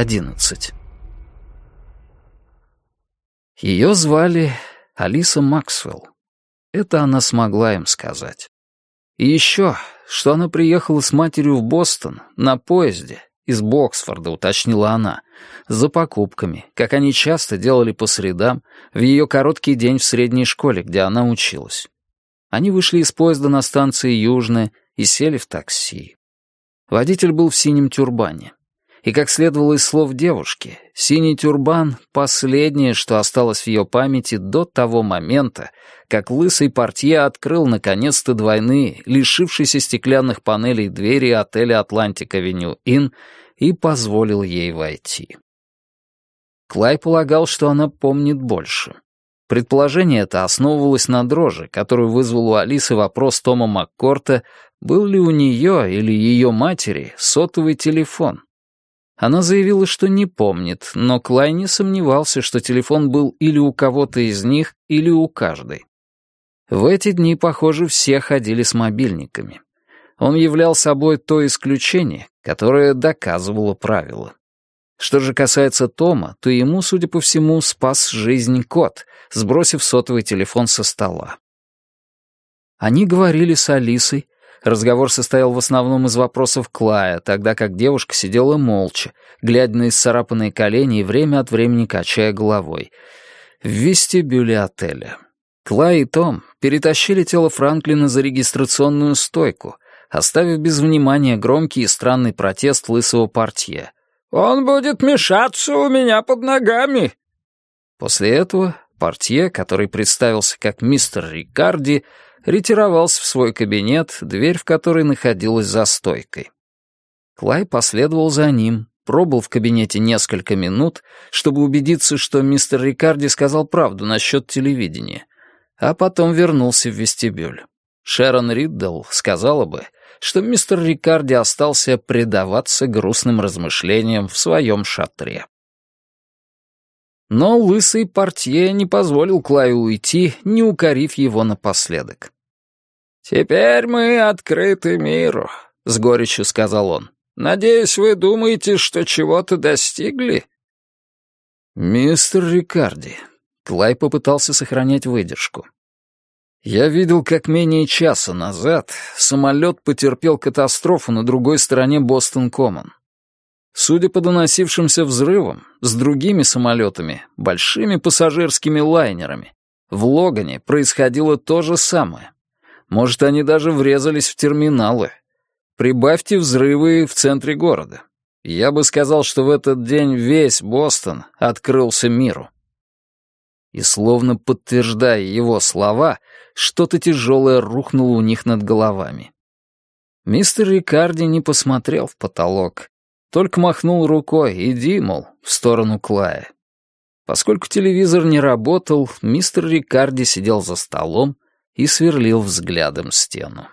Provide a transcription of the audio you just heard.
11. Ее звали Алиса Максвелл. Это она смогла им сказать. И еще, что она приехала с матерью в Бостон на поезде из Боксфорда, уточнила она, за покупками, как они часто делали по средам, в ее короткий день в средней школе, где она училась. Они вышли из поезда на станции Южная и сели в такси. Водитель был в синем тюрбане. И, как следовало из слов девушки, синий тюрбан — последнее, что осталось в ее памяти до того момента, как лысый портье открыл наконец-то двойные, лишившиеся стеклянных панелей двери отеля «Атлантик-авеню Inn» и позволил ей войти. Клай полагал, что она помнит больше. Предположение это основывалось на дрожи, которую вызвал у Алисы вопрос Тома Маккорта, был ли у нее или ее матери сотовый телефон. Она заявила, что не помнит, но Клай не сомневался, что телефон был или у кого-то из них, или у каждой. В эти дни, похоже, все ходили с мобильниками. Он являл собой то исключение, которое доказывало правило. Что же касается Тома, то ему, судя по всему, спас жизнь кот, сбросив сотовый телефон со стола. Они говорили с Алисой, Разговор состоял в основном из вопросов Клая, тогда как девушка сидела молча, глядя на исцарапанные колени и время от времени качая головой. В вестибюле отеля. Клай и Том перетащили тело Франклина за регистрационную стойку, оставив без внимания громкий и странный протест лысого портье. «Он будет мешаться у меня под ногами!» После этого портье, который представился как мистер Рикарди, ретировался в свой кабинет, дверь в который находилась за стойкой. Клай последовал за ним, пробыл в кабинете несколько минут, чтобы убедиться, что мистер Рикарди сказал правду насчет телевидения, а потом вернулся в вестибюль. Шерон Риддл сказала бы, что мистер Рикарди остался предаваться грустным размышлениям в своем шатре. Но лысый портье не позволил Клаю уйти, не укорив его напоследок. «Теперь мы открыты миру», — с горечью сказал он. «Надеюсь, вы думаете, что чего-то достигли?» «Мистер Рикарди», — Клай попытался сохранять выдержку. «Я видел, как менее часа назад самолет потерпел катастрофу на другой стороне Бостон-Коммон. Судя по доносившимся взрывам, с другими самолетами, большими пассажирскими лайнерами, в Логане происходило то же самое. Может, они даже врезались в терминалы. Прибавьте взрывы в центре города. Я бы сказал, что в этот день весь Бостон открылся миру. И словно подтверждая его слова, что-то тяжелое рухнуло у них над головами. Мистер Рикарди не посмотрел в потолок, только махнул рукой «иди, мол», в сторону Клая. Поскольку телевизор не работал, мистер Рикарди сидел за столом и сверлил взглядом стену.